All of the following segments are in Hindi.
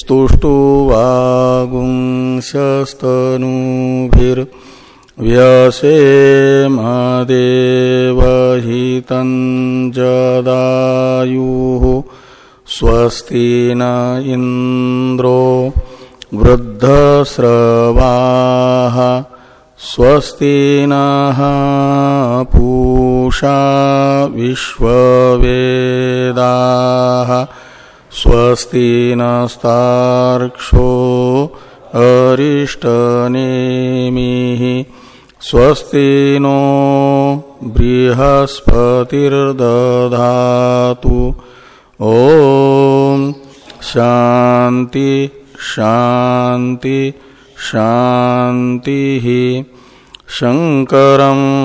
स्तुष्टुवागुंशस्तनूभिर्व्यसेमदेवहितं जदायुः स्वस्ति न इंद्रो वृद्धस्रवाः स्वस्ति नः पूषा विश्ववेदाः स्वस्ति नस्तार्क्षो अरिष्टनेमिः स्वस्ति नो बृहस्पतिर्दधातु। ओम शांति शांति शांति ही शंकर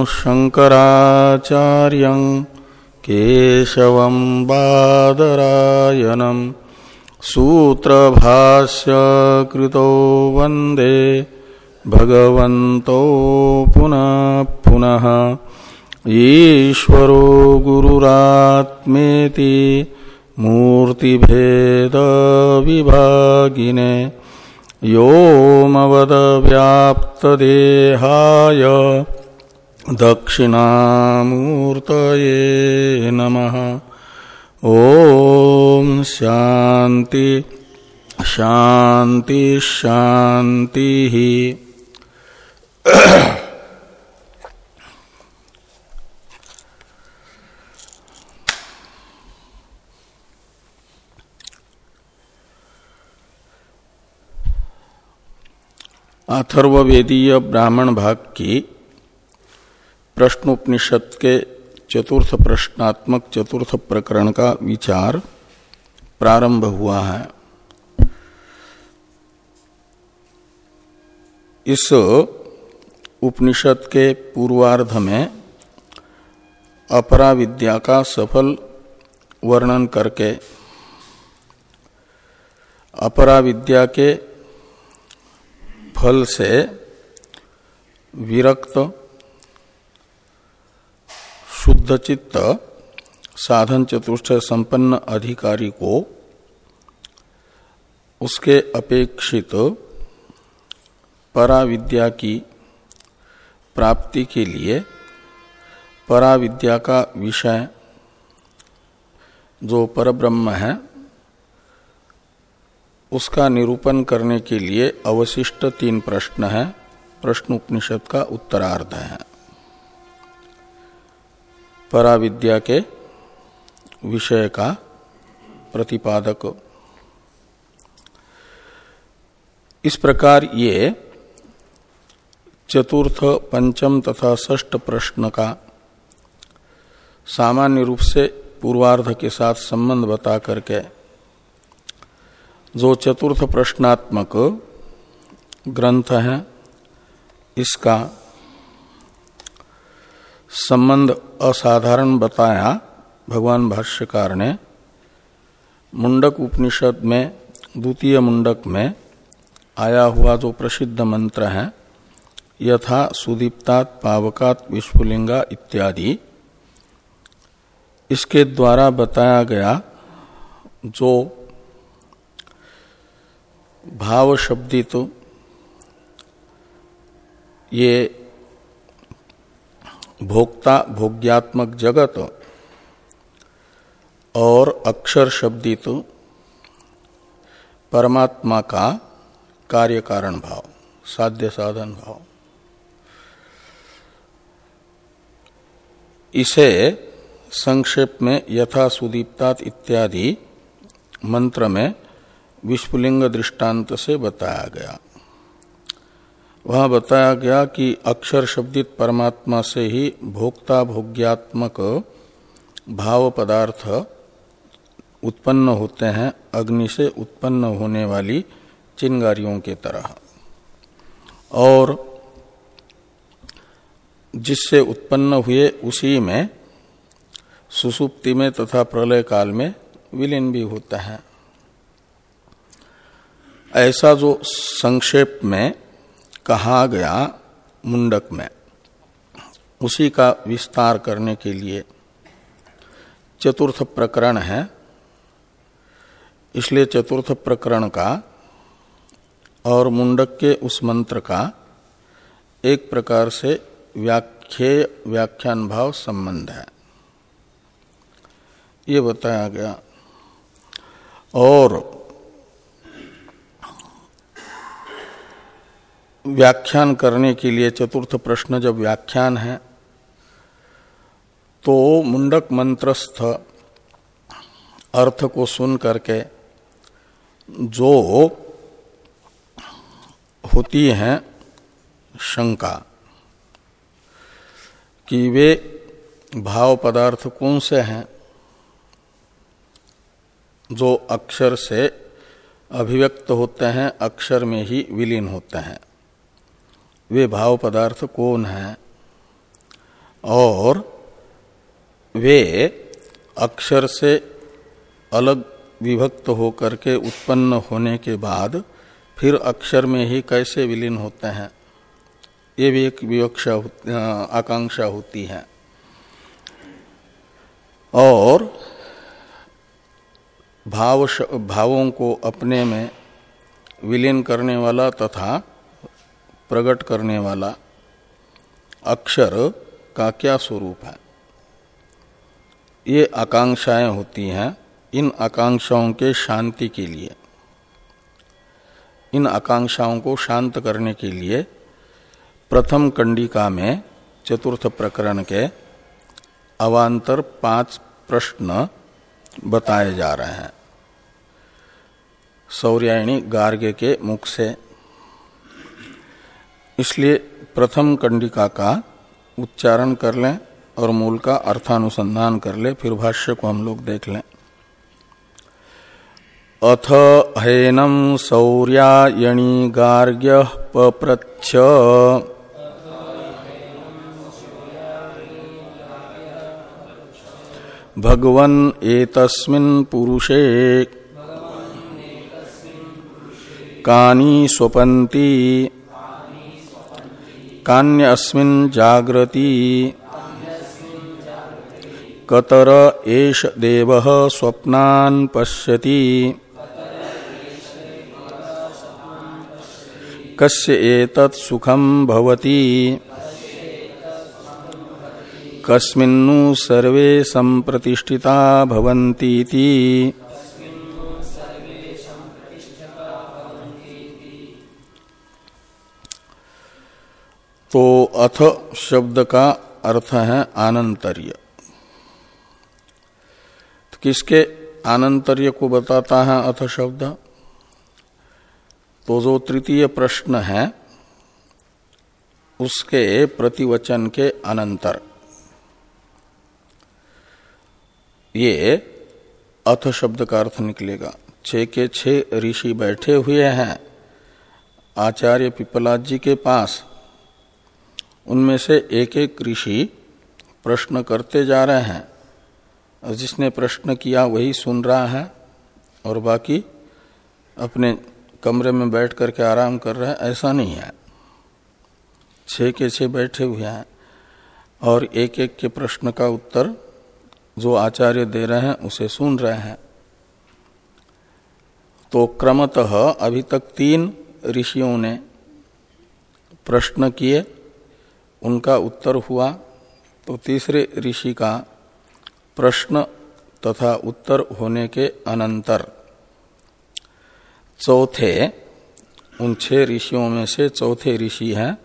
शंकराचार्य केशव बादरायनम सूत्र भाष्य कृतो वंदे पुनः पुनः। ईश्वरो गुरुरात्मेति मूर्तिभेद विभागिने योमवद नम। दक्षिणामूर्तये शांति शांति शांति ही अथर्वेदीय ब्राह्मण भाग की प्रश्नोपनिषद के चतुर्थ प्रश्नात्मक चतुर्थ प्रकरण का विचार प्रारंभ हुआ है। इस उपनिषद के पूर्वार्ध में अपरा विद्या का सफल वर्णन करके अपरा विद्या के फल से विरक्त शुद्ध चित्त साधन चतुष्ट संपन्न अधिकारी को उसके अपेक्षित पराविद्या की प्राप्ति के लिए पराविद्या का विषय जो परब्रह्म है, उसका निरूपण करने के लिए अवशिष्ट तीन प्रश्न है। प्रश्न उपनिषद का उत्तरार्ध है। पराविद्या के विषय का प्रतिपादक। इस प्रकार ये चतुर्थ, पंचम तथा षष्ठ प्रश्न का सामान्य रूप से पूर्वार्ध के साथ संबंध बता करके जो चतुर्थ प्रश्नात्मक ग्रंथ है, इसका संबंध असाधारण बताया भगवान भाष्यकार ने। मुंडक उपनिषद में, द्वितीय मुंडक में आया हुआ जो प्रसिद्ध मंत्र है, यथा सुदीप्तात पावकात विश्वलिंगा इत्यादि, इसके द्वारा बताया गया जो भाव शब्दित ये भोक्ता, भोग्यात्मक जगत और अक्षर शब्दित परमात्मा का कार्य कारण भाव, साध्य साधन भाव। इसे संक्षेप में यथा सुदीप्तात इत्यादि मंत्र में विश्वलिंग दृष्टांत से बताया गया। वहाँ बताया गया कि अक्षर शब्दित परमात्मा से ही भोक्ता भोग्यात्मक भाव पदार्थ उत्पन्न होते हैं, अग्नि से उत्पन्न होने वाली चिंगारियों के तरह। और जिससे उत्पन्न हुए उसी में, सुसुप्ति में तथा प्रलय काल में विलीन भी होता है। ऐसा जो संक्षेप में कहा गया मुंडक में। उसी का विस्तार करने के लिए चतुर्थ प्रकरण है। इसलिए चतुर्थ प्रकरण का और मुंडक के उस मंत्र का एक प्रकार से व्याख्येय व्याख्यान भाव संबंध है। ये बताया गया। और व्याख्यान करने के लिए चतुर्थ प्रश्न जब व्याख्यान है तो मुंडक मंत्रस्थ अर्थ को सुन करके जो होती है शंका कि वे भाव पदार्थ कौन से हैं, जो अक्षर से अभिव्यक्त होते हैं, अक्षर में ही विलीन होते हैं। वे भाव पदार्थ कौन हैं? और वे अक्षर से अलग विभक्त होकर के उत्पन्न होने के बाद फिर अक्षर में ही कैसे विलीन होते हैं? ये भी एक विवक्षा आकांक्षा होती है। और भाव भावों को अपने में विलीन करने वाला तथा प्रकट करने वाला अक्षर का क्या स्वरूप है? ये आकांक्षाएँ होती हैं इन आकांक्षाओं के शांति के लिए। इन आकांक्षाओं को शांत करने के लिए प्रथम कंडिका में चतुर्थ प्रकरण के अवान्तर पाँच प्रश्न बताए जा रहे हैं। सौर्यायणी गार्ग्य के मुख से इसलिए प्रथम कंडिका का उच्चारण कर लें और मूल का अर्थानुसंधान कर ले, फिर भाष्य को हम लोग देख लें। अथ हैनम सौर्यायणी गार्ग्य पप्रच्छ। भगवन एतस्मिन् पुरुषे। कानी स्वपन्ति। कान्यस्मिन् जागृति कतर एष देव स्वप्नान् पश्यति। कस्य एतत् सुखम भवति। कस्मिन्नु सर्वे संप्रतिष्ठिता भवन्तीति। तो अथ शब्द का अर्थ है आनंतर्य। तो किसके आनंतर्य को बताता है अथ शब्द? तो जो तृतीय प्रश्न है, उसके प्रतिवचन के अनंतर। ये अथ शब्द का अर्थ निकलेगा। छे के छे ऋषि बैठे हुए हैं। आचार्य पिपलाद जी के पास उनमें से एक एक ऋषि प्रश्न करते जा रहे हैं। और जिसने प्रश्न किया वही सुन रहा है और बाकी अपने कमरे में बैठ करके आराम कर रहे हैं। ऐसा नहीं है। छः के छह बैठे हुए हैं और एक एक के प्रश्न का उत्तर जो आचार्य दे रहे हैं उसे सुन रहे हैं। तो क्रमतः अभी तक तीन ऋषियों ने प्रश्न किए उनका उत्तर हुआ तो तीसरे ऋषि का प्रश्न तथा उत्तर होने के अनंतर। चौथे, उन छह ऋषियों में से चौथे ऋषि हैं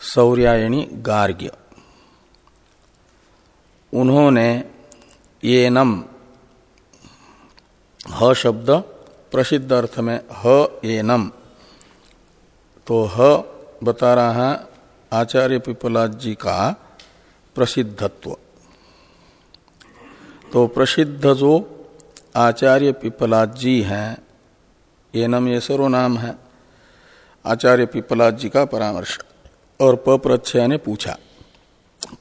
सौर्यायणी गार्ग्य। उन्होंने ये नम, ह शब्द प्रसिद्ध अर्थ में ह ये नम तो ह बता रहा है आचार्य पिपलाद जी का प्रसिद्धत्व। तो प्रसिद्ध जो आचार्य पिपलाद जी हैं, ये नम ये सर्वनाम है। आचार्य पिपलाद जी का परामर्श और पप्रच्छ ने पूछा।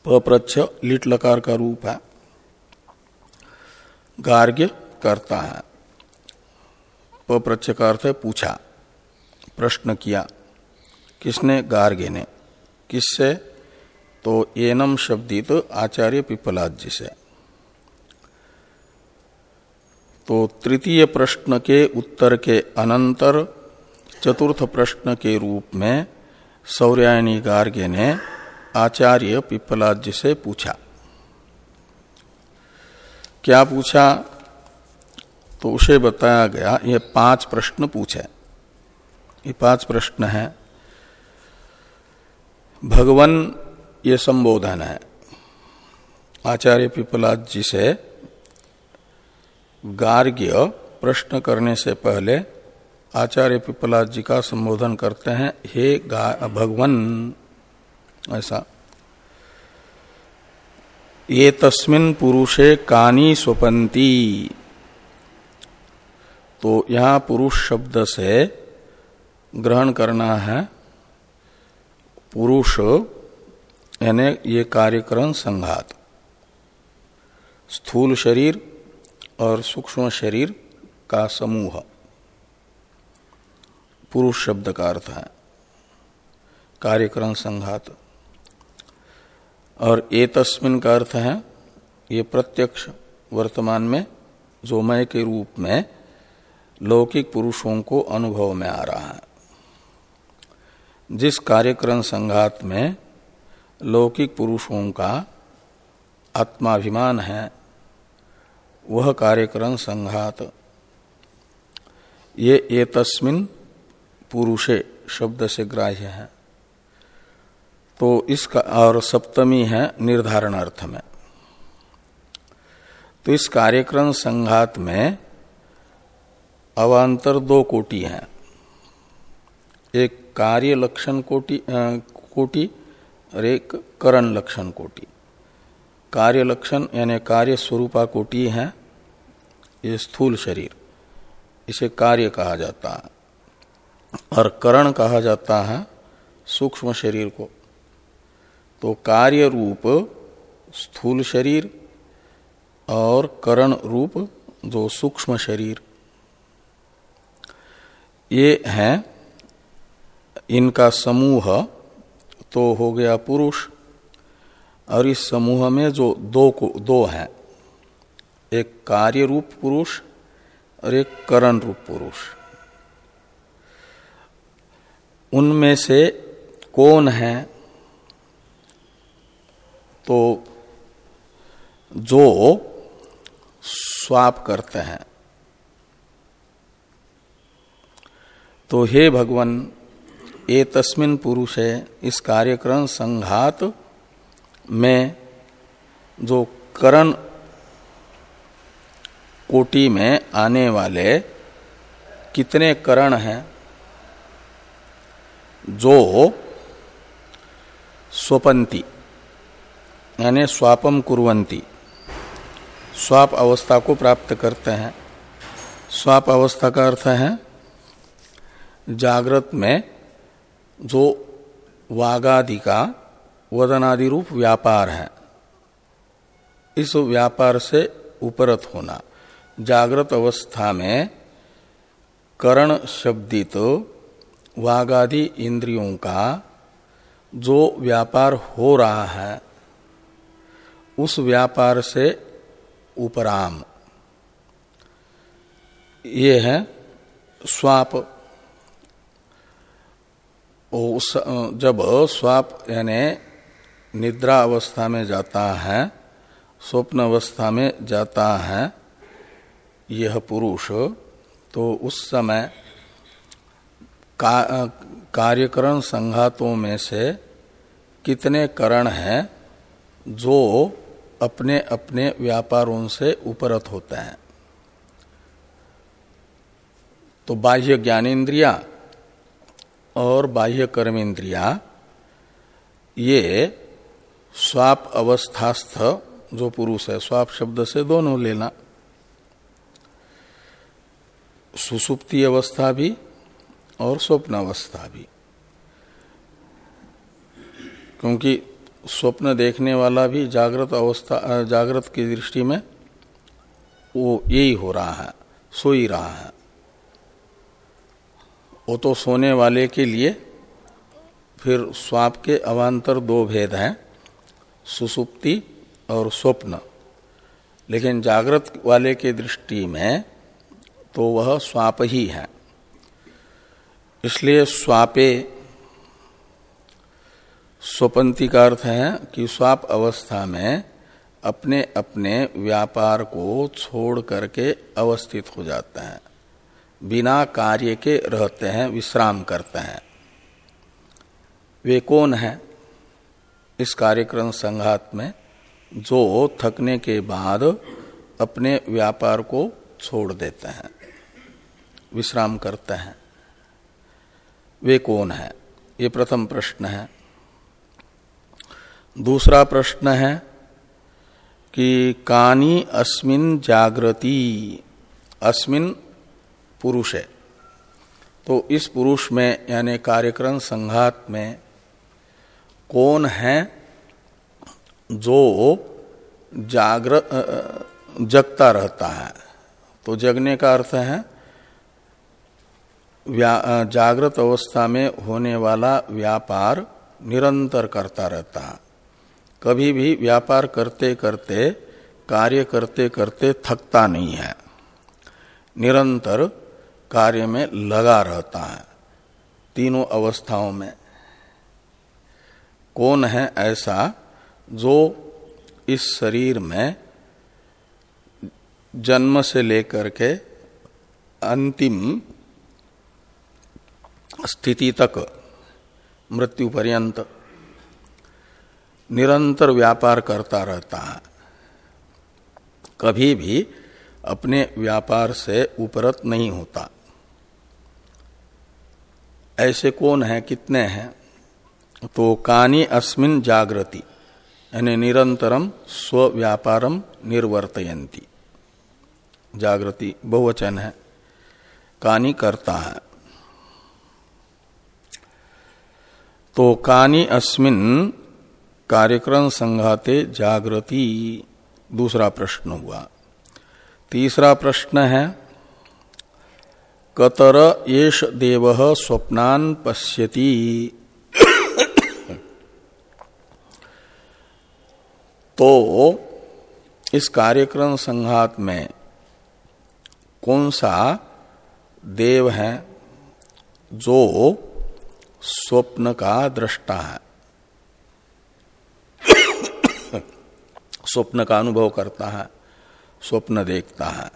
पप्रच्छ लिट लकार का रूप है। गार्ग्य करता है। पप्रच्छ का अर्थ है पूछा, प्रश्न किया, किसने? गार्ग्य ने। किससे? तो एनम शब्दित आचार्य पिपलाद जी से। तो तृतीय प्रश्न के उत्तर के अनंतर चतुर्थ प्रश्न के रूप में सौर्यायणी गार्गे ने आचार्य पिपलाद जी से पूछा। क्या पूछा? तो उसे बताया गया, ये पाँच प्रश्न पूछे। ये पाँच प्रश्न है। भगवान ये संबोधन है। आचार्य पिपलाद जी से गार्ग्य प्रश्न करने से पहले आचार्य पिपलाद जी का संबोधन करते हैं, हे भगवन, ऐसा। ये तस्मिन पुरुषे कानी स्वपंती तो यहाँ पुरुष शब्द से ग्रहण करना है। पुरुष यानी ये कार्यकरण संघात। स्थूल शरीर और सूक्ष्म शरीर का समूह। पुरुष शब्द का अर्थ है कार्यकरण संघात। और ये तस्मिन का अर्थ है ये प्रत्यक्ष वर्तमान में, जो मय के रूप में लौकिक पुरुषों को अनुभव में आ रहा है। जिस कार्यक्रम संघात में लौकिक पुरुषों का आत्माभिमान है, वह कार्यक्रम संघात, ये ए तस्मिन पुरुषे शब्द से ग्राह्य है। तो इसका, और सप्तमी है निर्धारण अर्थ में। तो इस कार्यक्रम संघात में अवान्तर दो कोटि हैं। एक कार्य लक्षण कोटि कोटि और एक करण लक्षण कोटि। कार्य लक्षण यानी कार्य स्वरूपा कोटि है, ये स्थूल शरीर, इसे कार्य कहा जाता है। और करण कहा जाता है सूक्ष्म शरीर को। तो कार्य रूप स्थूल शरीर और करण रूप जो सूक्ष्म शरीर, ये हैं इनका समूह तो हो गया पुरुष, और इस समूह में जो दो को, दो हैं, एक कार्य रूप पुरुष और एक करण रूप पुरुष। उनमें से कौन है? तो जो स्वाप करते हैं। तो हे भगवान ए तस्मिन पुरुष इस कार्यक्रम संघात में जो करण कोटि में आने वाले कितने करण हैं, जो स्वपंती यानी स्वापम कुरंती स्वाप अवस्था को प्राप्त करते हैं। स्वाप अवस्था का अर्थ है, जागृत में जो वागादि का वदनादि रूप व्यापार है, इस व्यापार से उपरत होना। जागृत अवस्था में करण शब्दित वागादि इंद्रियों का जो व्यापार हो रहा है, उस व्यापार से उपराम। ये है स्वाप उस जब स्वाप यानी निद्रा अवस्था में जाता है स्वप्न अवस्था में जाता है यह पुरुष तो उस समय का, कार्यकरण संघातों में से कितने करण हैं जो अपने अपने व्यापारों से उपरत होते हैं? तो बाह्य ज्ञानेन्द्रिया और बाह्य कर्म इंद्रिया, ये स्वाप अवस्थास्थ, जो पुरुष है, स्वाप शब्द से दोनों लेना। सुसुप्ति अवस्था भी और स्वप्न अवस्था भी। क्योंकि स्वप्न देखने वाला भी जागृत अवस्था, जागृत की दृष्टि में वो यही हो रहा है, सो ही रहा है। वो तो सोने वाले के लिए फिर स्वाप के अवान्तर दो भेद हैं, सुसुप्ति और स्वप्न। लेकिन जागृत वाले के दृष्टि में तो वह स्वाप ही है। इसलिए स्वापे स्वपंथी का अर्थ है कि स्वाप अवस्था में अपने अपने व्यापार को छोड़ करके अवस्थित हो जाता हैं। बिना कार्य के रहते हैं, विश्राम करते हैं। वे कौन है? इस कार्यक्रम संघात में जो थकने के बाद अपने व्यापार को छोड़ देते हैं, विश्राम करते हैं। वे कौन है? ये प्रथम प्रश्न है। दूसरा प्रश्न है कि कानी अस्मिन जागृति, अस्मिन पुरुष है। तो इस पुरुष में, यानी कार्यक्रम संघात में, कौन है जो जागृ जगता रहता है? तो जगने का अर्थ है जागृत अवस्था में होने वाला व्यापार निरंतर करता रहता है। कभी भी व्यापार करते करते, कार्य करते करते थकता नहीं है। निरंतर कार्य में लगा रहता है। तीनों अवस्थाओं में। कौन है ऐसा जो इस शरीर में जन्म से लेकर के अंतिम स्थिति तक, मृत्यु पर्यंत, निरंतर व्यापार करता रहता है। कभी भी अपने व्यापार से उपरत नहीं होता। ऐसे कौन है, कितने हैं? तो कानी अस्मिन जागृति, यानी निरंतरम स्व व्यापारम निर्वर्तयंती जागृति बहुवचन है। कानी करता है। तो कानी अस्मिन कार्यक्रम संघाते जागृति, दूसरा प्रश्न हुआ। तीसरा प्रश्न है कतर येष देव स्वप्नान पश्यति। तो इस कार्यक्रम संघात में कौन सा देव है जो स्वप्न का दृष्टा है? स्वप्न का अनुभव करता है, स्वप्न देखता है।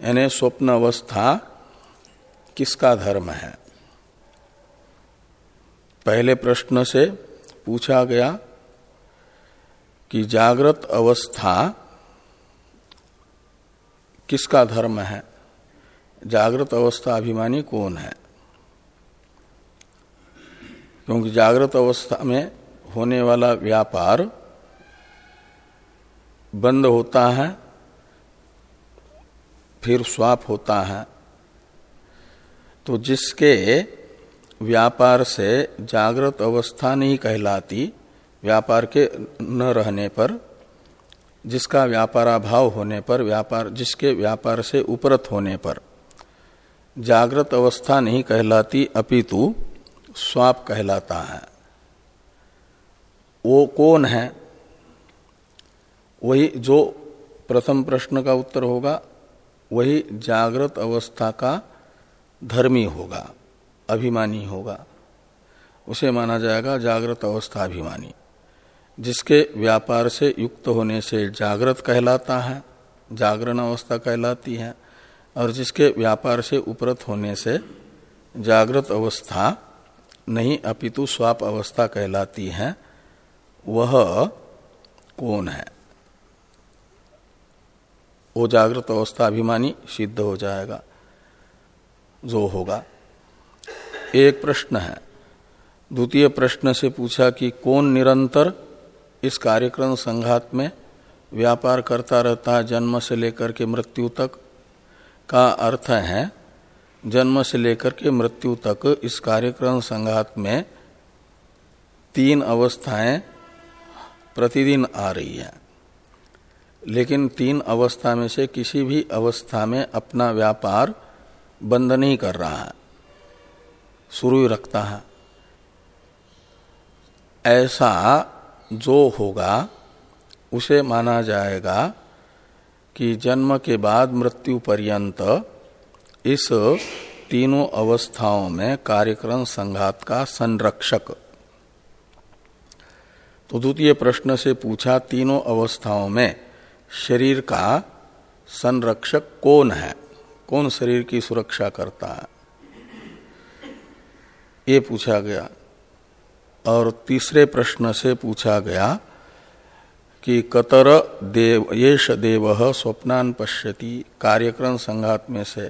यानी स्वप्न अवस्था किसका धर्म है? पहले प्रश्न से पूछा गया कि जागृत अवस्था किसका धर्म है? जागृत अवस्था अभिमानी कौन है? क्योंकि जागृत अवस्था में होने वाला व्यापार बंद होता है, फिर स्वाप होता है। तो जिसके व्यापार से जागृत अवस्था नहीं कहलाती, व्यापार के न रहने पर, जिसका व्यापाराभाव होने पर, व्यापार, जिसके व्यापार से उपरत होने पर, जागृत अवस्था नहीं कहलाती, अपितु स्वाप कहलाता है। वो कौन है? वही जो प्रथम प्रश्न का उत्तर होगा, वही जागृत अवस्था का धर्मी होगा, अभिमानी होगा। उसे माना जाएगा जागृत अवस्था अभिमानी जिसके व्यापार से युक्त होने से जागृत कहलाता है, जागरण अवस्था कहलाती है, और जिसके व्यापार से उपरत होने से जागृत अवस्था नहीं, अपितु स्वाप अवस्था कहलाती है, वह कौन है? वो जागृत अवस्था अभिमानी सिद्ध हो जाएगा। जो होगा। एक प्रश्न है। द्वितीय प्रश्न से पूछा कि कौन निरंतर इस कार्यक्रम संघात में व्यापार करता रहता है जन्म से लेकर के मृत्यु तक? का अर्थ है, जन्म से लेकर के मृत्यु तक इस कार्यक्रम संघात में तीन अवस्थाएँ प्रतिदिन आ रही है। लेकिन तीन अवस्था में से किसी भी अवस्था में अपना व्यापार बंद नहीं कर रहा है, शुरू रखता है। ऐसा जो होगा, उसे माना जाएगा कि जन्म के बाद मृत्यु पर्यंत इस तीनों अवस्थाओं में कार्यक्रम संघात का संरक्षक। तो द्वितीय प्रश्न से पूछा, तीनों अवस्थाओं में शरीर का संरक्षक कौन है? कौन शरीर की सुरक्षा करता है? ये पूछा गया। और तीसरे प्रश्न से पूछा गया कि कतर देव, येष देव स्वप्नान पश्यति, कार्यक्रम संघात में से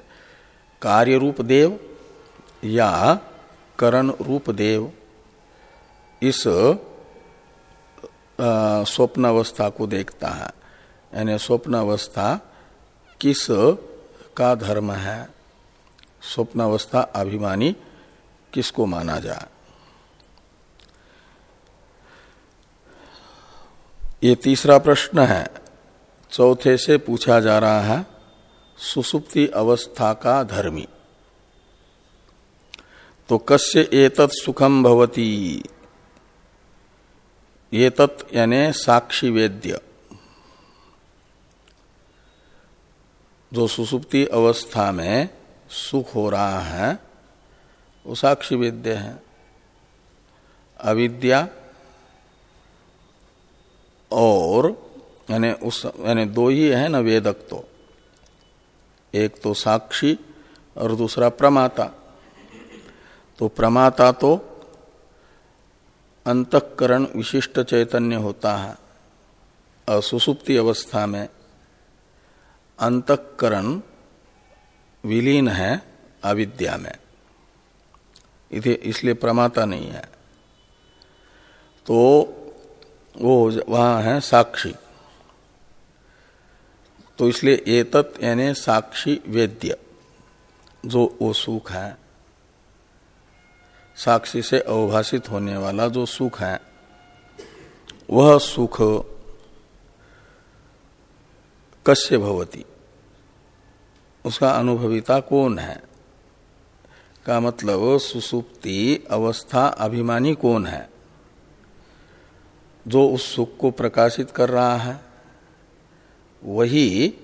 कार्य रूप देव या करण रूप देव? इस स्वप्न अवस्था को देखता है। यानी स्वप्न अवस्था किस का धर्म है स्वप्न अवस्था अभिमानी, किसको माना जाए? ये तीसरा प्रश्न है। चौथे से पूछा जा रहा है, सुसुप्ति अवस्था का धर्मी। तो कस्य एतत् सुखम भवती? ये तत् यानी साक्षी वेद्य। जो सुसुप्ति अवस्था में सुख हो रहा है, वो साक्षी वेद्य है। अविद्या और, यानी उस, यानी दो ही है ना वेदक तो। एक तो साक्षी और दूसरा प्रमाता। तो प्रमाता तो अंतकरण विशिष्ट चैतन्य होता है, और सुसुप्ति अवस्था में अंतकरण विलीन है अविद्या में। इसलिए प्रमाता नहीं है। तो वो वहाँ है साक्षी। तो इसलिए एतत् यानी साक्षी वेद्य, जो वो सुख है। साक्षी से अवभाषित होने वाला जो सुख है, वह सुख कश्य भवती। उसका अनुभविता कौन है? का मतलब सुसुप्ति, अवस्था, अभिमानी कौन है? जो उस सुख को प्रकाशित कर रहा है, वही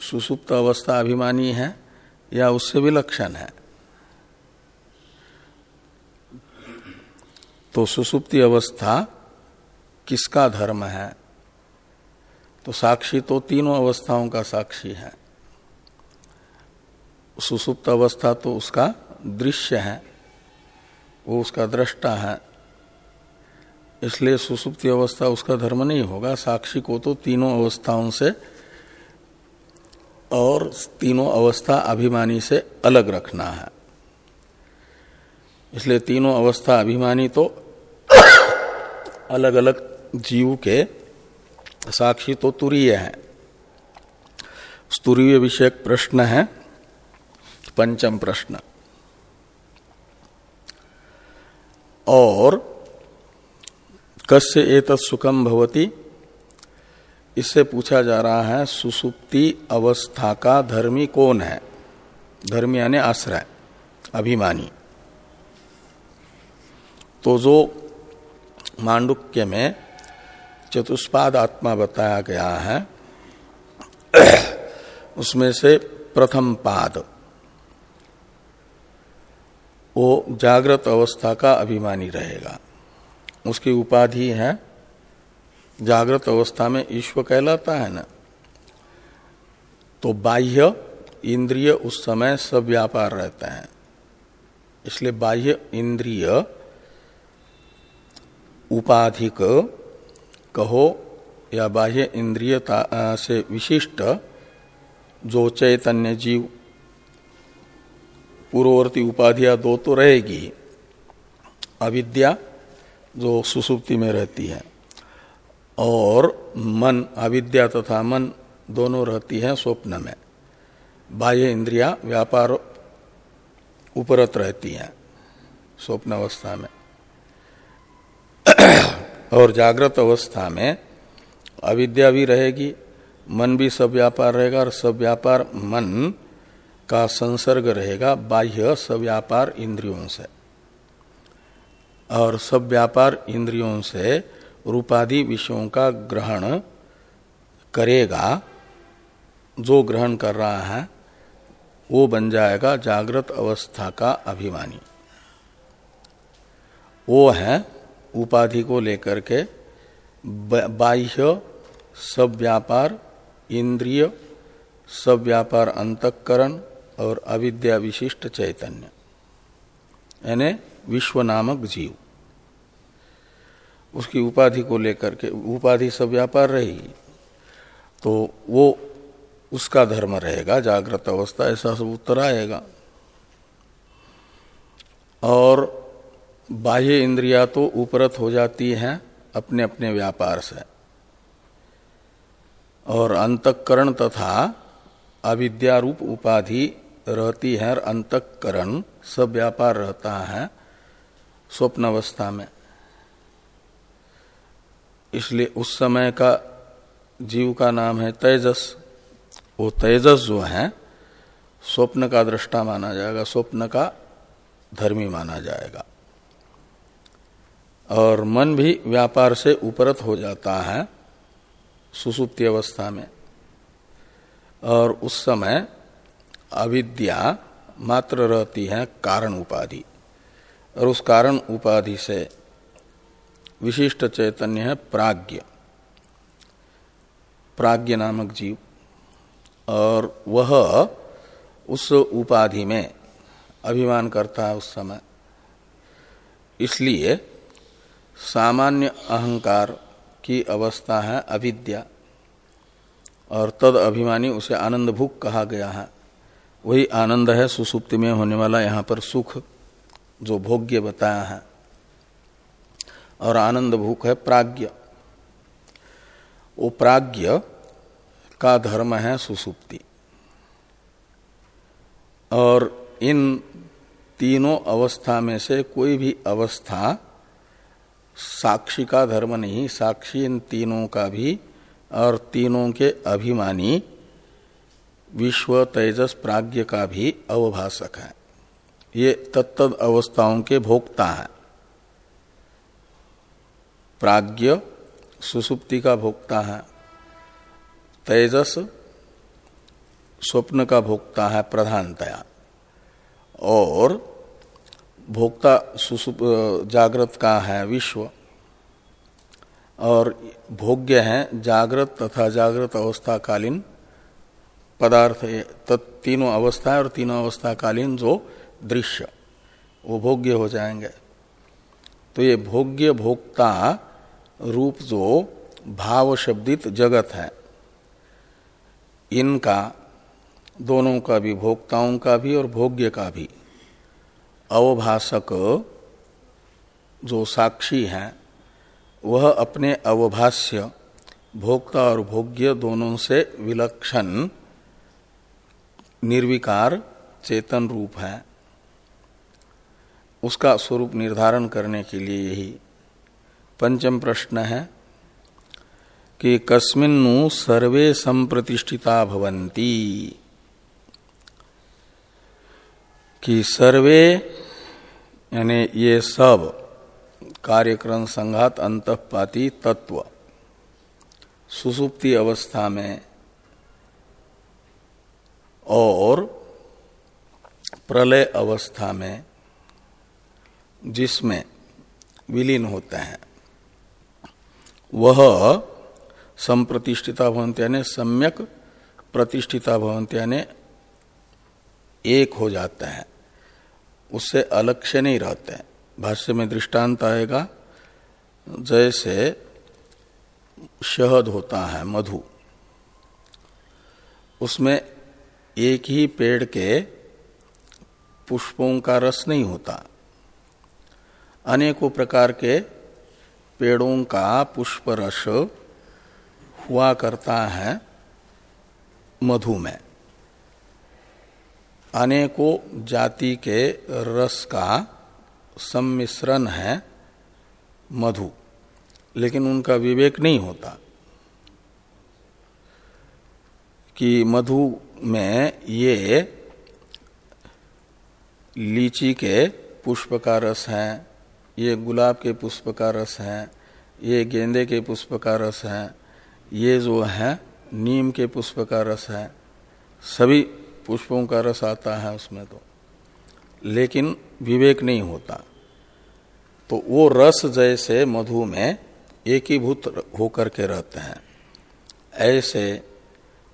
सुसुप्त अवस्था, अभिमानी है, या उससे विलक्षण है? तो सुसुप्ति अवस्था किसका धर्म है? तो साक्षी तो तीनों अवस्थाओं का साक्षी है। सुसुप्त अवस्था तो उसका दृश्य है, वो उसका दृष्टा है। इसलिए सुसुप्त अवस्था उसका धर्म नहीं होगा, साक्षी को तो तीनों अवस्थाओं से और तीनों अवस्था अभिमानी से अलग रखना है। इसलिए तीनों अवस्था अभिमानी तो अलग अलग जीव के साक्षी तो तुरीय है। स्तुरीय विषयक प्रश्न है, पंचम प्रश्न। और कस्य एत सुखम भवती? इससे पूछा जा रहा है, सुसुप्ति अवस्था का धर्मी कौन है? धर्मी यानी आश्रय, अभिमानी। तो जो मांडुक्य में चतुष्पाद आत्मा बताया गया है। उसमें से प्रथम पाद। वो जागृत अवस्था का अभिमानी रहेगा। उसकी उपाधि है, जागृत अवस्था में ईश्वर कहलाता है ना। तो बाह्य इंद्रिय उस समय सब व्यापार रहते हैं। इसलिए बाह्य इंद्रिय उपाधिक कहो या बाह्य इंद्रिय से विशिष्ट जो चैतन्य जीव पूर्ववर्ती उपाधियाँ दो तो रहेगी। अविद्या जो सुसुप्ति में रहती है और मन, अविद्या तथा मन दोनों रहती है स्वप्न में। बाह्य इंद्रिया व्यापार उपरत रहती हैं स्वप्न अवस्था में। और जागृत अवस्था में अविद्या भी रहेगी, मन भी सब व्यापार रहेगा और सब व्यापार मन का संसर्ग रहेगा, बाह्य सब व्यापार इंद्रियों से। और सब व्यापार इंद्रियों से रूपादि विषयों का ग्रहण करेगा, जो ग्रहण कर रहा है, वो बन जाएगा जागृत अवस्था का अभिमानी। वो है उपाधि को लेकर के बाह्य सब व्यापार, इंद्रिय सब व्यापार अंतकरण और अविद्या विशिष्ट चैतन्य, यानी विश्व नामक जीव। उसकी उपाधि को लेकर के, उपाधि सब व्यापार रहेगी तो वो उसका धर्म रहेगा, जागृत अवस्था, ऐसा सब उत्तर आएगा। और बाह्य इंद्रिया तो उपरत हो जाती हैं अपने अपने व्यापार से। और अंतकरण तथा अविद्यारूप उपाधि रहती है और अंतकरण सब व्यापार रहता है स्वप्न अवस्था में। इसलिए उस समय का जीव का नाम है तेजस। वो तेजस जो है, स्वप्न का दृष्टा माना जाएगा, स्वप्न का धर्मी माना जाएगा। और मन भी व्यापार से उपरत हो जाता है, सुसुप्ति अवस्था में। और उस समय अविद्या मात्र रहती है कारण उपाधि। और उस कारण उपाधि से विशिष्ट चैतन्य है प्राज्ञ। प्राज्ञ नामक जीव। और वह उस उपाधि में अभिमान करता है उस समय। इसलिए सामान्य अहंकार की अवस्था है अविद्या, और तद अभिमानी उसे आनंद भूख कहा गया है। वही आनंद है सुसुप्ति में होने वाला यहाँ पर सुख, जो भोग्य बताया है। और आनंद भूख है प्राज्ञ। वो प्राज्ञ का धर्म है सुसुप्ति। और इन तीनों अवस्था में से कोई भी अवस्था साक्षी का धर्म नहीं, साक्षी इन तीनों का भी और तीनों के अभिमानी विश्व तेजस प्राज्ञ का भी अवभाषक है। ये तत्त अवस्थाओं के भोक्ता है। प्राज्ञ सुसुप्ति का भोक्ता है। तेजस स्वप्न का भोक्ता है प्रधानतया। और भोक्ता सुसुप जागृत का है विश्व। और भोग्य है जागृत तथा जागृत अवस्था कालीन पदार्थ तत् तीनों अवस्था और तीनों अवस्था कालीन जो दृश्य, वो भोग्य हो जाएँगे। तो ये भोग्य भोक्ता रूप जो भाव शब्दित जगत है, इनका, दोनों का भी, भोक्ताओं का भी और भोग्य का भी अवभाषक जो साक्षी है, वह अपने अवभाष्य, भोक्ता और भोग्य दोनों से विलक्षण, निर्विकार, चेतन रूप है। उसका स्वरूप निर्धारण करने के लिए यही पंचम प्रश्न है कि कस्मिन्नु सर्वे संप्रतिष्ठिता भवंती कि सर्वे, यानी ये सब कार्यक्रम संघात अंतपाती तत्व, सुसुप्ति अवस्था में और प्रलय अवस्था में जिसमें विलीन होते हैं। वह संप्रतिष्ठिता भवंत यानी सम्यक प्रतिष्ठिता भवंत यानी एक हो जाते हैं, उससे अलक्ष्य नहीं रहते हैं। भाष्य में दृष्टांत आएगा, जैसे शहद होता है, मधु, उसमें एक ही पेड़ के पुष्पों का रस नहीं होता। अनेकों प्रकार के पेड़ों का पुष्प रस हुआ करता है मधु में। अनेकों जाति के रस का सम्मिश्रण है मधु, लेकिन उनका विवेक नहीं होता कि मधु में ये लीची के पुष्प का रस है, ये गुलाब के पुष्प का रस है, ये गेंदे के पुष्प का रस है, ये जो है, नीम के पुष्प का रस है, सभी पुष्पों का रस आता है उसमें तो। लेकिन विवेक नहीं होता। तो वो रस जैसे मधु में एकीभूत होकर के रहते हैं। ऐसे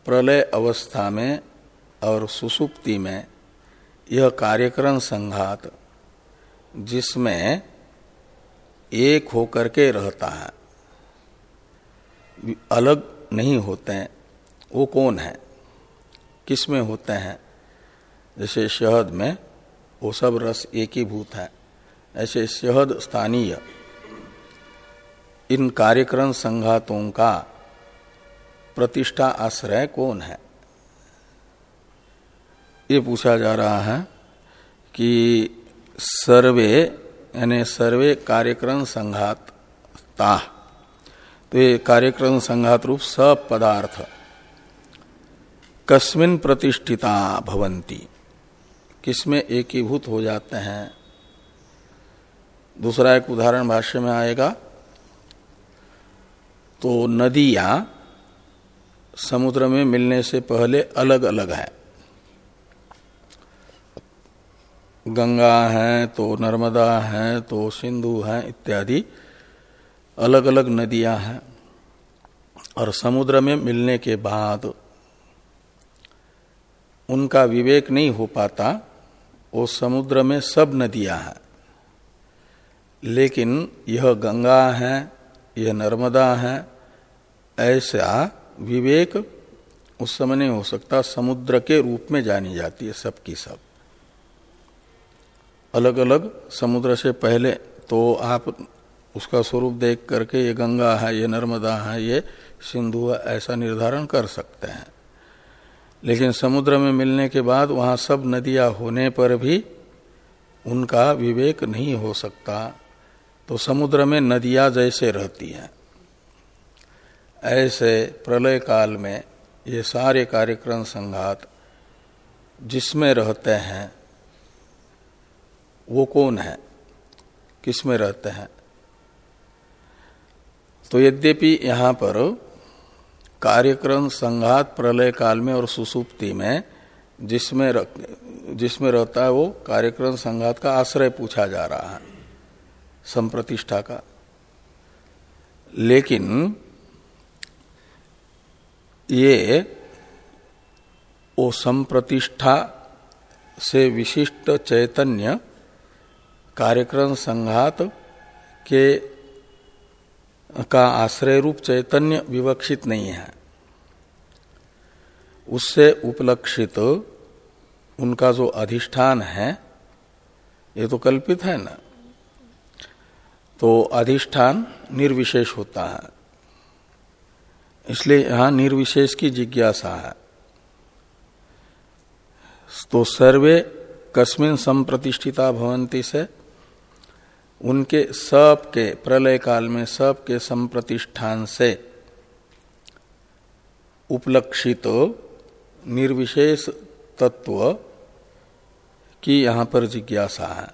प्रलय अवस्था में और सुसुप्ति में यह कार्यक्रम संघात, जिसमें एक होकर के रहता है। अलग नहीं होते हैं। वो कौन है? किसमें होते हैं? जैसे शहद में वो सब रस एक ही भूत है। ऐसे शहद स्थानीय। इन कार्यक्रम संघातों का प्रतिष्ठा आश्रय कौन है? ये पूछा जा रहा है कि सर्वे, यानी सर्वे कार्यक्रम संघात, ता। तो ये कार्यक्रम संघात रूप सब पदार्थ। कस्मिन प्रतिष्ठिता भवंती किसमें एकीभूत हो जाते हैं? दूसरा एक उदाहरण भाष्य में आएगा। तो नदियाँ समुद्र में मिलने से पहले अलग अलग है। गंगा है तो नर्मदा है तो सिंधु है, इत्यादि अलग अलग नदियाँ हैं। और समुद्र में मिलने के बाद उनका विवेक नहीं हो पाता, वो समुद्र में सब नदियाँ हैं। लेकिन यह गंगा है, यह नर्मदा है, ऐसा विवेक उस समय नहीं हो सकता, समुद्र के रूप में जानी जाती है सबकी सब। अलग अलग समुद्र से पहले तो आप उसका स्वरूप देख करके ये गंगा है, ये नर्मदा है, ये सिंधु है, ऐसा निर्धारण कर सकते हैं। लेकिन समुद्र में मिलने के बाद वहाँ सब नदियाँ होने पर भी उनका विवेक नहीं हो सकता। तो समुद्र में नदियाँ जैसे रहती हैं। ऐसे प्रलय काल में ये सारे कार्यक्रम संघात जिसमें रहते हैं, वो कौन है? किसमें रहते हैं? तो यद्यपि यहाँ पर कार्यक्रम संघात प्रलय काल में और सुसुप्ति में, जिसमें जिसमें रहता है वो कार्यक्रम संघात का आश्रय पूछा जा रहा है, संप्रतिष्ठा का। लेकिन ये, वो संप्रतिष्ठा से विशिष्ट चैतन्य कार्यक्रम संघात के, का आश्रय रूप चैतन्य विवक्षित नहीं है। उससे उपलक्षित उनका जो अधिष्ठान है, ये तो कल्पित है ना। तो अधिष्ठान निर्विशेष होता है। इसलिए यहाँ निर्विशेष की जिज्ञासा है। तो सर्वे कस्मिन संप्रतिष्ठिता भवंती से, उनके सब के, प्रलय काल में सब के संप्रतिष्ठान से उपलक्षित निर्विशेष तत्व की यहाँ पर जिज्ञासा है।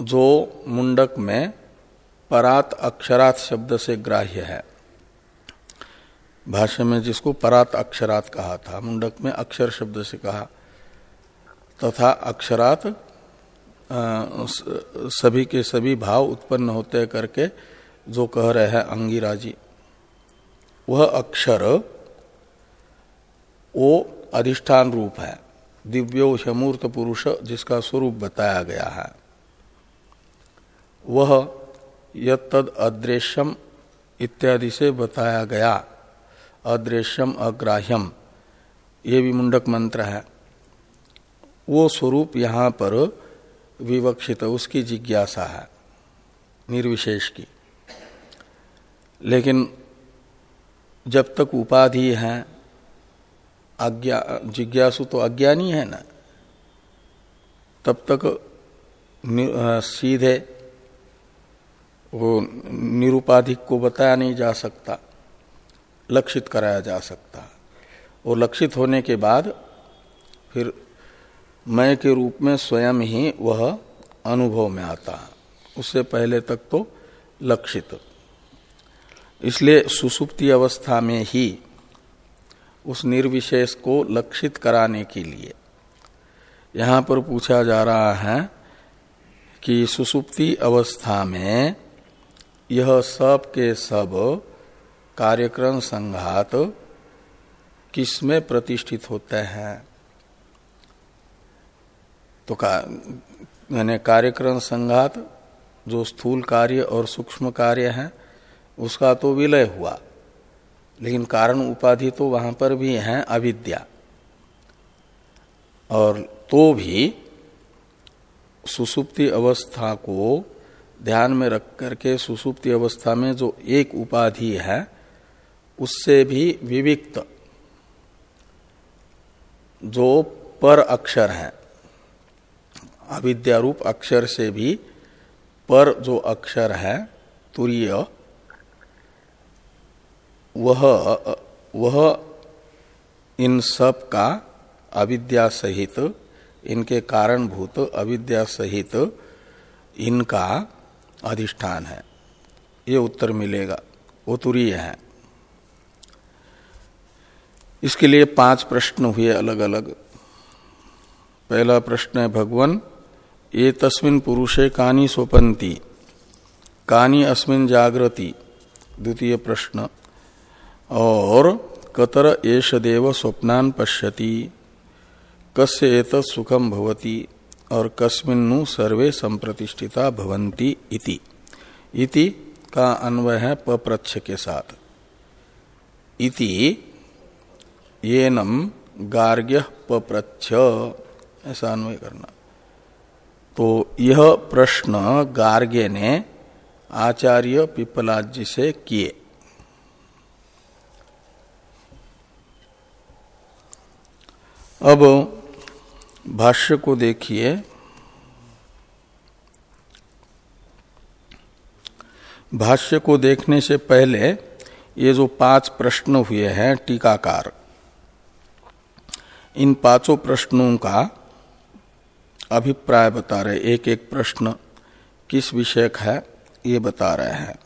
जो मुंडक में परात अक्षरात शब्द से ग्राह्य है। भाष्य में जिसको परात अक्षरात कहा था, मुंडक में अक्षर शब्द से कहा, तथा अक्षरात सभी के सभी भाव उत्पन्न होते करके जो कह रहे हैं अंगिराजी वह अक्षर वो अधिष्ठान रूप है, दिव्यो शमूर्त पुरुष जिसका स्वरूप बताया गया है। वह यद अदृश्यम इत्यादि से बताया गया। अदृश्यम अग्राह्यम, ये भी मुंडक मंत्र है। वो स्वरूप यहाँ पर विवक्षित, उसकी जिज्ञासा है, निर्विशेष की। लेकिन जब तक उपाधि है जिज्ञासु तो अज्ञानी है ना? तब तक सीधे वो निरुपाधिक को बताया नहीं जा सकता, लक्षित कराया जा सकता। और लक्षित होने के बाद फिर मैं के रूप में स्वयं ही वह अनुभव में आता उससे पहले तक तो लक्षित। इसलिए सुसुप्ति अवस्था में ही उस निर्विशेष को लक्षित कराने के लिए यहाँ पर पूछा जा रहा है कि सुसुप्ति अवस्था में यह सब के सब कार्यक्रम संघात किसमें प्रतिष्ठित होते हैं? तो का, यानी कार्यक्रम संघात जो स्थूल कार्य और सूक्ष्म कार्य है उसका तो विलय हुआ। लेकिन कारण उपाधि तो वहाँ पर भी है, अविद्या। और तो भी सुसुप्ति अवस्था को ध्यान में रख करके सुसुप्ति अवस्था में जो एक उपाधि है, उससे भी विविक्त जो पर अक्षर है। अविद्यारूप अक्षर से भी पर जो अक्षर है, तुरीय वह वह इन सब का अविद्या सहित, इनके कारणभूत अविद्या सहित इनका अधिष्ठान है। ये उत्तर मिलेगा। वो तुरीय है। इसके लिए पाँच प्रश्न हुए अलग अलग पहला प्रश्न है, भगवान, ये तस्मिन पुरुषे कानी स्वपंती, कानी अस्मिन जागृति? द्वितीय प्रश्न और कतर एष देव स्वप्नान पश्यति। कस्य एत सुखम भवती और कस्मिन्नु सर्वे संप्रतिष्ठिता भवंती इति। इति का अन्वय है पप्रच्छ के साथ। इति ये नम गार्ग्य पप्रच्छ। ऐसा अन्वय करना। तो यह प्रश्न गार्ग्य ने आचार्य पिपलाद जी से किए। अब भाष्य को देखिए। भाष्य को देखने से पहले ये जो पाँच प्रश्न हुए हैं टीकाकार, इन पाँचों प्रश्नों का अभिप्राय बता रहे एक एक प्रश्न किस विषय का है, ये बता रहे हैं।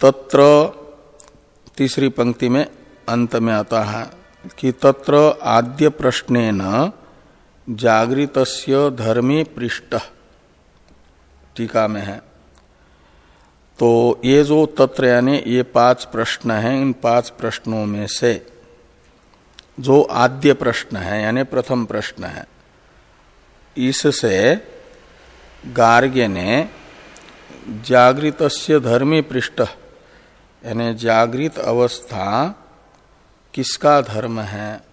तत्र तीसरी पंक्ति में अंत में आता है कि तत्र आद्य प्रश्न जागृत धर्मी पृष्ठ। टीका में है। तो ये जो तत्र यानी ये पाँच प्रश्न हैं, इन पाँच प्रश्नों में से जो आद्य प्रश्न है, यानी प्रथम प्रश्न है, इससे गार्ग्य ने जागृत धर्मी पृष्ठ, यानी जागृत अवस्था किसका धर्म है?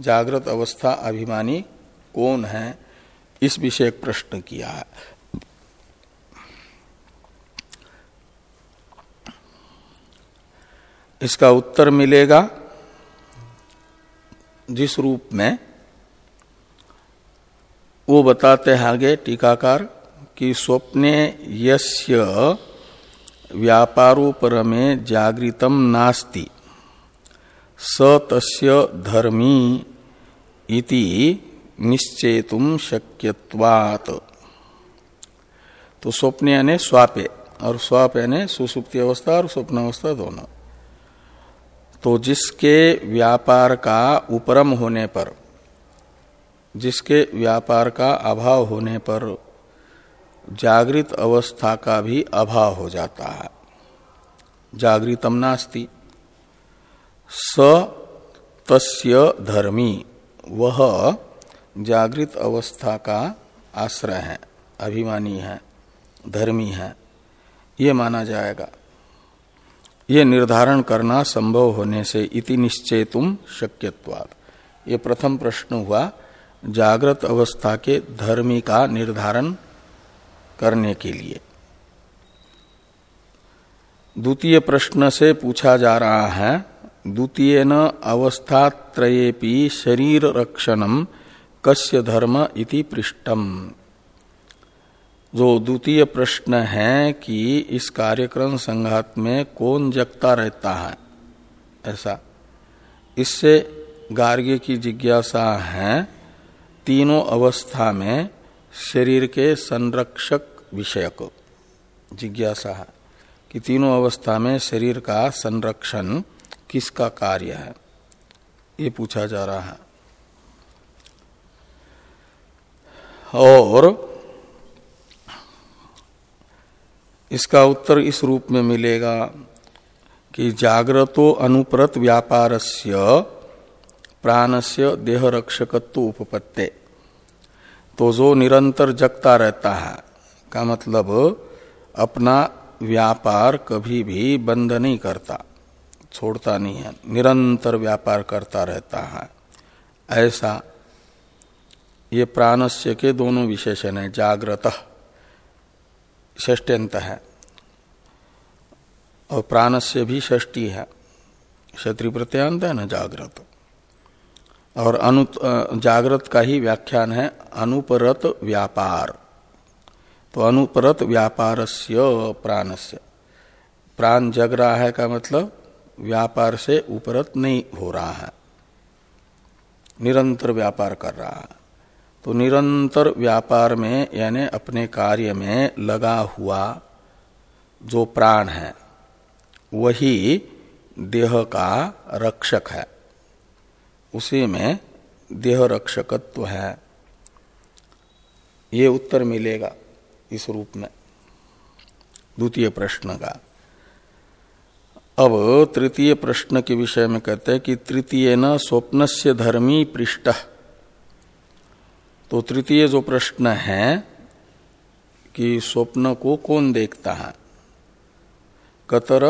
जागृत अवस्था अभिमानी कौन है? इस विषय प्रश्न किया है। इसका उत्तर मिलेगा जिस रूप में वो बताते हैं आगे टीकाकार कि स्वप्ने यस्य व्यापारोपरमे जागृतम नास्ति। स तस्य धर्मी इति निश्चेतुम शक्यवात तो स्वप्न यानी स्वापे, और स्वाप यानी सुसुप्ति अवस्था और स्वप्न अवस्था दोनों। तो जिसके व्यापार का उपरम होने पर, जिसके व्यापार का अभाव होने पर जागृत अवस्था का भी अभाव हो जाता है। जागृतम नास्ति। स तस्य धर्मी। वह जागृत अवस्था का आश्रय है, अभिमानी है, धर्मी है। ये माना जाएगा। ये निर्धारण करना संभव होने से इति निश्चेतुम शक्यवाद ये प्रथम प्रश्न हुआ, जागृत अवस्था के धर्मी का निर्धारण करने के लिए। द्वितीय प्रश्न से पूछा जा रहा है द्वितीय न शरीर रक्षणम कस्य धर्म इति पृष्ठम जो द्वितीय प्रश्न है कि इस कार्यक्रम संघात में कौन जगता रहता है? ऐसा। इससे गार्ग्य की जिज्ञासा है, तीनों अवस्था में शरीर के संरक्षक विषयक। जिज्ञासा है कि तीनों अवस्था में शरीर का संरक्षण किसका कार्य है? ये पूछा जा रहा है। और इसका उत्तर इस रूप में मिलेगा कि जागृतो अनुप्रत व्यापारस्य प्राणस्य देह रक्षकत्व उपपत्ते। तो जो निरंतर जगता रहता है, का मतलब अपना व्यापार कभी भी बंद नहीं करता। छोड़ता नहीं है, निरंतर व्यापार करता रहता है। ऐसा ये प्राणस्य के दोनों विशेषण है जागृत षष्ट्यंत है। और प्राणस्य भी षष्टी है, क्षत्रिय प्रत्यांत है ना जागृत और अनु जागृत का ही व्याख्यान है, अनुपरत व्यापार। तो अनुपरत व्यापार से प्राणस्य। प्राण जग रहा है का मतलब? व्यापार से उपरत नहीं हो रहा है। निरंतर व्यापार कर रहा है। तो निरंतर व्यापार में, यानी अपने कार्य में लगा हुआ जो प्राण है, वही देह का रक्षक है। उसी में देह रक्षकत्व है। ये उत्तर मिलेगा इस रूप में, द्वितीय प्रश्न का। अब तृतीय प्रश्न के विषय में कहते हैं कि तृतीय न स्वप्न से धर्मी पृष्ठ। तो तृतीय जो प्रश्न है कि स्वप्न को कौन देखता है? कतर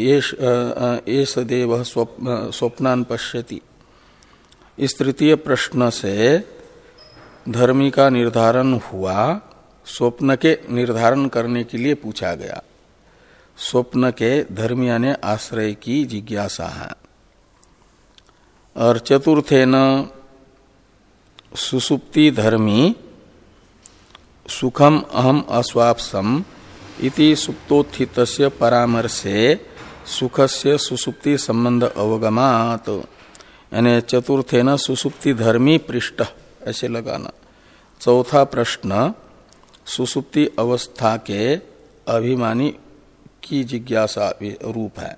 ये सदैव स्वप्नान पश्यति। इस तृतीय प्रश्न से धर्मी का निर्धारण हुआ, स्वप्न के निर्धारण करने के लिए पूछा गया। स्वप्न के धर्मिया ने आश्रय की जिज्ञासा है। और चतुर्थे न सुसुप्ति धर्मी, सुखम अहम अस्वापसम इति सुप्तोत्थित परामर्शे सुखस्य सुसुप्ति संबंध अवगमात। यानी चतुर्थे न सुसुप्ति धर्मी पृष्ठ, ऐसे लगाना। चौथा प्रश्न, सुसुप्ति अवस्था के अभिमानी की जिज्ञासा रूप है।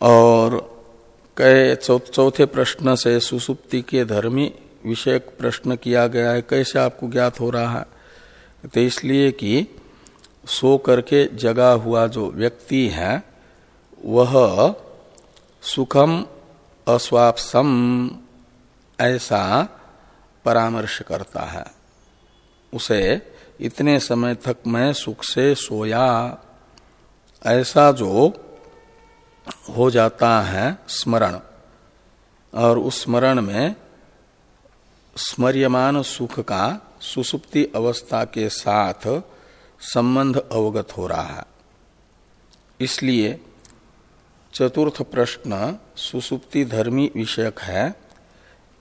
और कहे चौथे प्रश्न से सुसुप्ति के धर्मी विषयक प्रश्न किया गया है, कैसे आपको ज्ञात हो रहा है? तो इसलिए कि सो करके जगा हुआ जो व्यक्ति है, वह सुखम अस्वापसम ऐसा परामर्श करता है। उसे, इतने समय तक मैं सुख से सोया। ऐसा जो हो जाता है स्मरण। और उस स्मरण में स्मर्यमान सुख का सुसुप्ति अवस्था के साथ संबंध अवगत हो रहा है। इसलिए चतुर्थ प्रश्न सुसुप्ति धर्मी विषयक है।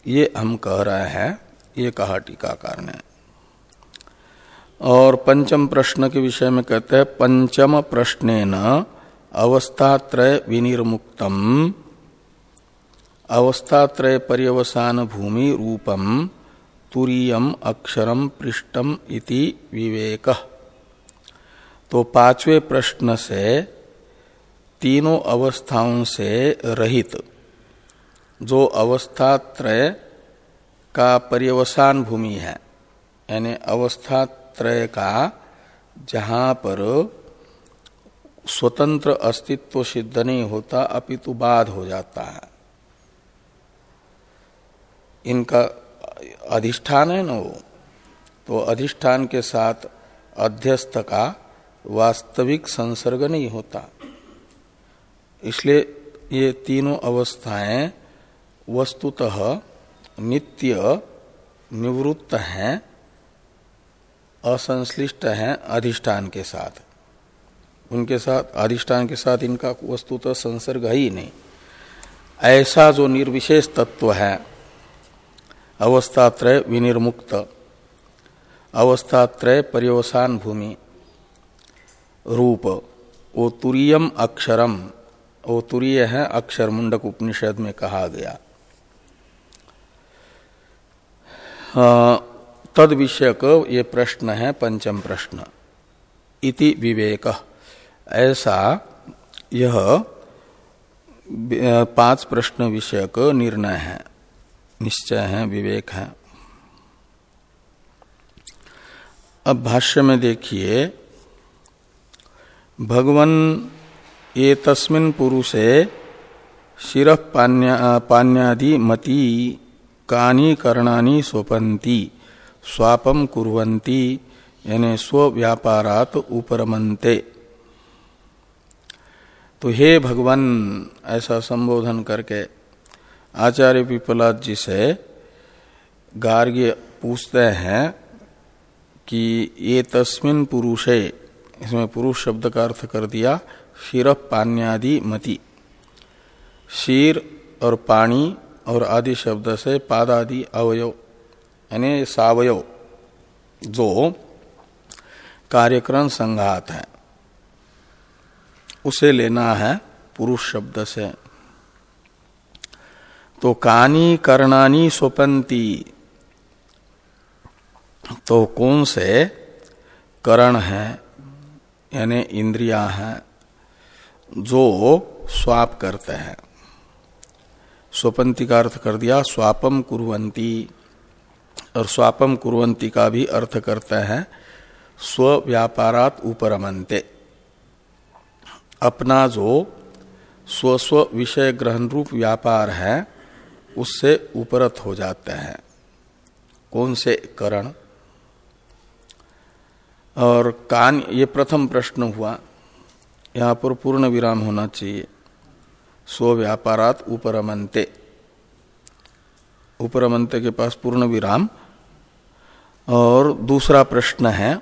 ये हम कह रहे हैं, ये कहा टीकाकार ने। और पंचम प्रश्न के विषय में कहते हैं, पंचम प्रश्न अवस्थात्रय विनिर्मुक्तम। अवस्थात्रय पर्यवसान भूमि रूपम तुरीयम अक्षरम पृष्ठम इति विवेक। तो पांचवे प्रश्न से तीनों अवस्थाओं से रहित जो अवस्थात्रय का पर्यवसान भूमि है, यानी अवस्थात्रय का जहाँ पर स्वतंत्र अस्तित्व सिद्ध नहीं होता, अपितु बाध हो जाता है। इनका अधिष्ठान है ना वो? तो अधिष्ठान के साथ अध्यस्त का वास्तविक संसर्ग नहीं होता। इसलिए ये तीनों अवस्थाएँ वस्तुतः नित्य निवृत्त हैं। असंश्लिष्ट हैं अधिष्ठान के साथ। उनके साथ, अधिष्ठान के साथ इनका वस्तुतः संसर्ग ही नहीं। ऐसा जो निर्विशेष तत्व है, अवस्थात्रय विनिर्मुक्त, अवस्थात्रय पर्यवसान भूमि, रूप, वो तुरीयम अक्षरम, वो तुरीय है अक्षर मुंडक उपनिषद में कहा गया। तद विषयक ये प्रश्न है, पंचम प्रश्न। इति विवेक। ऐसा यह पाँच प्रश्न विषयक निर्णय है, निश्चय है, विवेक है। अब भाष्य में देखिए, भगवन ये तस्मिन पुरुषे शिव पान्यादि मती कानी करणानी स्वपंती स्वापम कुरंती यानी स्व व्यापारात उपरमंते तो हे भगवान, ऐसा संबोधन करके आचार्य पिपलाद जी से गार्ग्य पूछते हैं कि ये तस्मिन पुरुषे, इसमें पुरुष शब्द का अर्थ कर दिया, शिर पान्यादि मति। शीर और पानी और आदि शब्द से पादादि अवयव यानी सावयव, जो कार्यक्रम संघात है, उसे लेना है पुरुष शब्द से। तो कानी करणानी स्वपंती तो कौन से करण है, यानी इंद्रिया हैं, जो स्वाप करते हैं। स्वपंती का अर्थ कर दिया, स्वापम कुरवंती। और स्वापम कुरवंती का भी अर्थ करते हैं स्व व्यापारात उपरमंते अपना जो स्वस्व विषय ग्रहण रूप व्यापार है, उससे उपरत हो जाते हैं। कौन से करण? और कान, ये प्रथम प्रश्न हुआ, यहाँ पर पूर्ण विराम होना चाहिए। स्व व्यापारात उपरमंते उपरमंते के पास पूर्ण विराम। और दूसरा प्रश्न है,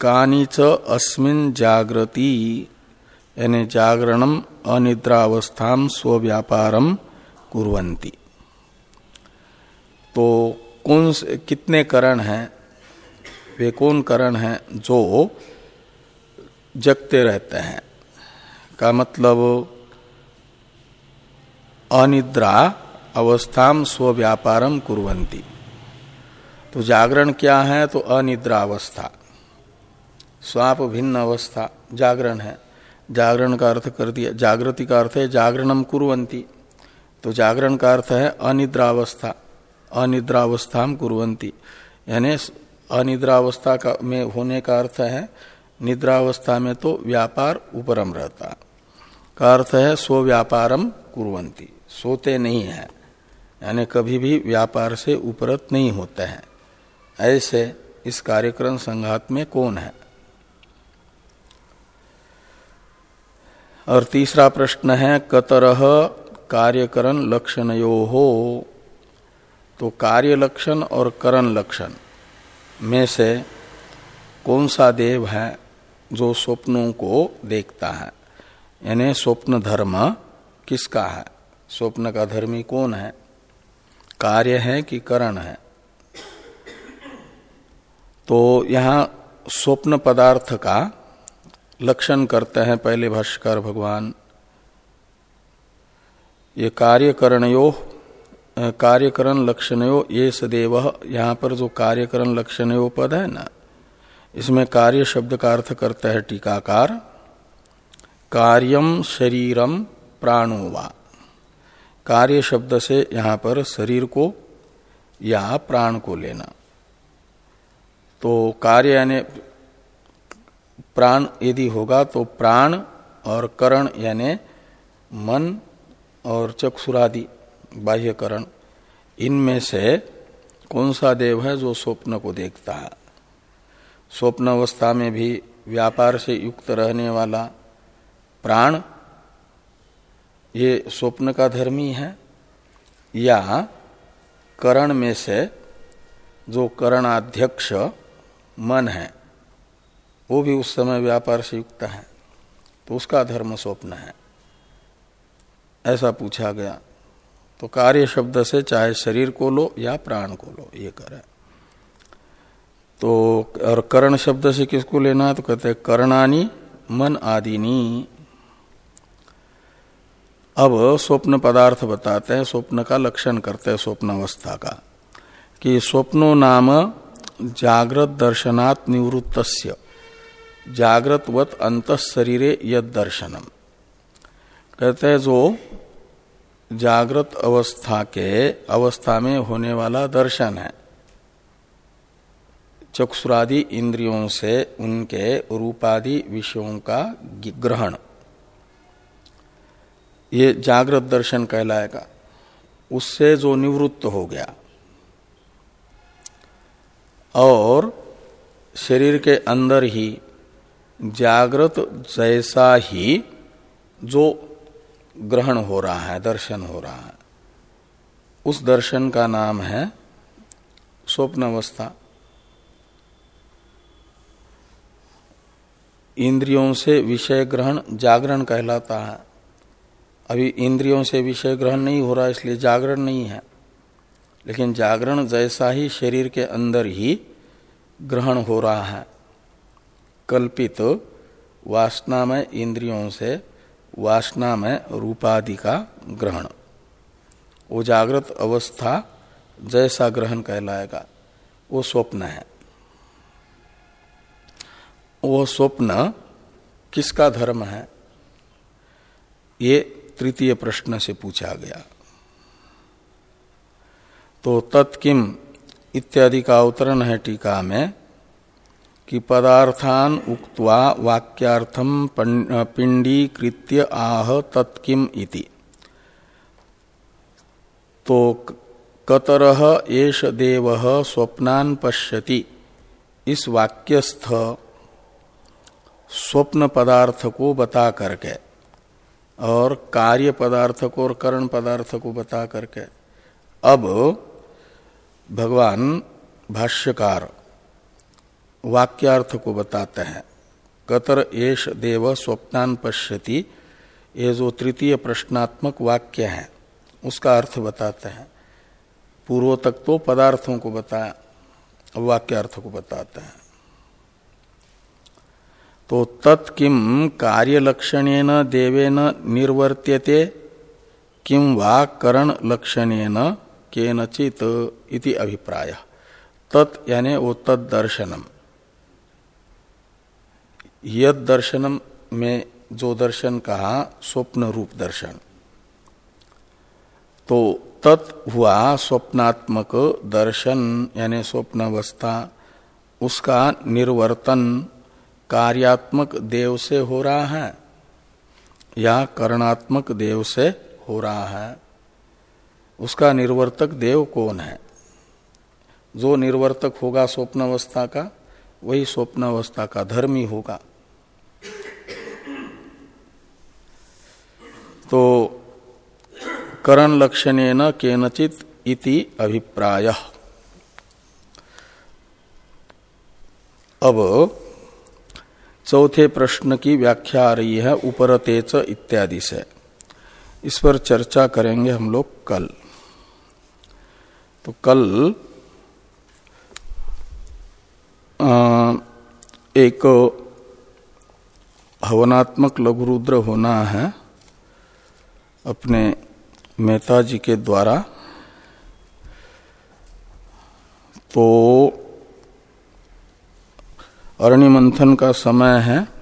कानीच अस्मिन जागृति यानी जागरणम अनिद्रावस्था स्व व्यापारम कुरंती तो कौन से, कितने करण हैं, वे कौन करण हैं जो जगते रहते हैं? का मतलब अनिद्रा अवस्थाम स्व व्यापारम कुरंती तो जागरण क्या है? तो अनिद्रा अवस्था स्वाप भिन्न अवस्था, जागरण है। जागरण का अर्थ कर दिया, जागृति का अर्थ है जागरणम कुरंती तो जागरण का अर्थ है अनिद्रावस्था अनिद्रावस्था कुरंती यानी अनिद्रावस्था का में होने का अर्थ है, निद्रावस्था में तो व्यापार उपरम रहता। का अर्थ है स्व व्यापारम कुरंती सोते नहीं है। यानी कभी भी व्यापार से उपरत नहीं होते हैं। ऐसे इस कार्यक्रम संघात में कौन है? और तीसरा प्रश्न है, कतरह कार्यकरण लक्षण यो हो तो कार्य लक्षण और करण लक्षण में से कौन सा देव है जो स्वप्नों को देखता है? यानी स्वप्न धर्म किसका है? स्वप्न का धर्मी कौन है? कार्य है कि करण है? तो यहाँ स्वप्न पदार्थ का लक्षण करते हैं पहले भाष्कर भगवान। ये कार्यकरणयो कार्यकरण लक्षणयो, ये सदैव, यहाँ पर जो कार्यकरण लक्षणयो पद है ना, इसमें कार्य शब्द का अर्थ करता है टीकाकार। कार्यम शरीरम प्राणोवा कार्य शब्द से यहाँ पर शरीर को या प्राण को लेना। तो कार्य यानी प्राण यदि होगा तो प्राण और करण यानी मन और चक्षुरादि, बाह्यकरण, इनमें से कौन सा देव है जो स्वप्न को देखता है? स्वप्न अवस्था में भी व्यापार से युक्त रहने वाला प्राण, ये स्वप्न का धर्मी है? या करण में से जो करणाध्यक्ष मन है, वो भी उस समय व्यापार से युक्त है तो उसका धर्म स्वप्न है। ऐसा पूछा गया तो कार्य शब्द से चाहे शरीर को लो या प्राण को लो, ये करे। तो और करण शब्द से किसको लेना है? तो कहते हैं, करणानी, मन आदिनी। अब स्वप्न पदार्थ बताते हैं, स्वप्न का लक्षण करते हैं स्वप्न अवस्था का, कि स्वप्नो नाम जागृत दर्शनात् निवृत्त जागृतवत अंत शरीरे यद दर्शनम। कहते हैं, जो जागृत अवस्था के अवस्था में होने वाला दर्शन है। चक्षुरादि इंद्रियों से उनके रूपादि विषयों का ग्रहण। ये जागृत दर्शन कहलाएगा। उससे जो निवृत्त हो गया और शरीर के अंदर ही जागृत जैसा ही जो ग्रहण हो रहा है, दर्शन हो रहा है। उस दर्शन का नाम है स्वप्न अवस्था इंद्रियों से विषय ग्रहण जागरण कहलाता है। अभी इंद्रियों से विषय ग्रहण नहीं हो रहा, इसलिए जागरण नहीं है। लेकिन जागरण जैसा ही शरीर के अंदर ही ग्रहण हो रहा है। कल्पित तो वासनामय इंद्रियों से वासना में रूपादि का ग्रहण। वो जागृत अवस्था जैसा ग्रहण कहलाएगा। वो स्वप्न है। वो स्वप्न किसका धर्म है? ये तृतीय प्रश्न से पूछा गया। तो तत्किम इत्यादि का अवतरण है टीका में कि पदार्थान उक्त्वा वाक्यार्थम पिंडीकृत्य आह तत्किम इति। तो कतर एष देव स्वप्नान पश्यति। इस वाक्यस्थ स्वप्न पदार्थ को बता करके और कार्य पदार्थ को और करण पदार्थ को बता करके। अब भगवान भाष्यकार वाक्यार्थ को बताते हैं। कतर एश देव स्वप्नान पश्यति, ये जो तृतीय प्रश्नात्मक वाक्य है, उसका अर्थ बताते हैं। पूर्व तक तो पदार्थों को बताया वाक्यार्थ को बताते हैं। तो तत्किम कार्यलक्षण देवेन निर्वर्त्यते किम वा करण लक्षणेन केनचित इति अभिप्राय। तत् यानी वो तद दर्शनम यद दर्शनम में जो दर्शन कहा स्वप्न रूप दर्शन। तो तत् हुआ स्वप्नात्मक दर्शन, यानी स्वप्न अवस्था उसका निर्वर्तन कार्यात्मक देव से हो रहा है या करणात्मक देव से हो रहा है। उसका निर्वर्तक देव कौन है? जो निर्वर्तक होगा स्वप्न अवस्था का, वही स्वप्न अवस्था का धर्मी होगा। तो करण लक्षण न केनचित इति अभिप्राय। अब चौथे प्रश्न की व्याख्या आ रही है, उपरतेच इत्यादि से। इस पर चर्चा करेंगे हम लोग कल। तो कल एक हवनात्मक लघुरुद्र होना है अपने मेहता जी के द्वारा। तो अरणि मंथन का समय है।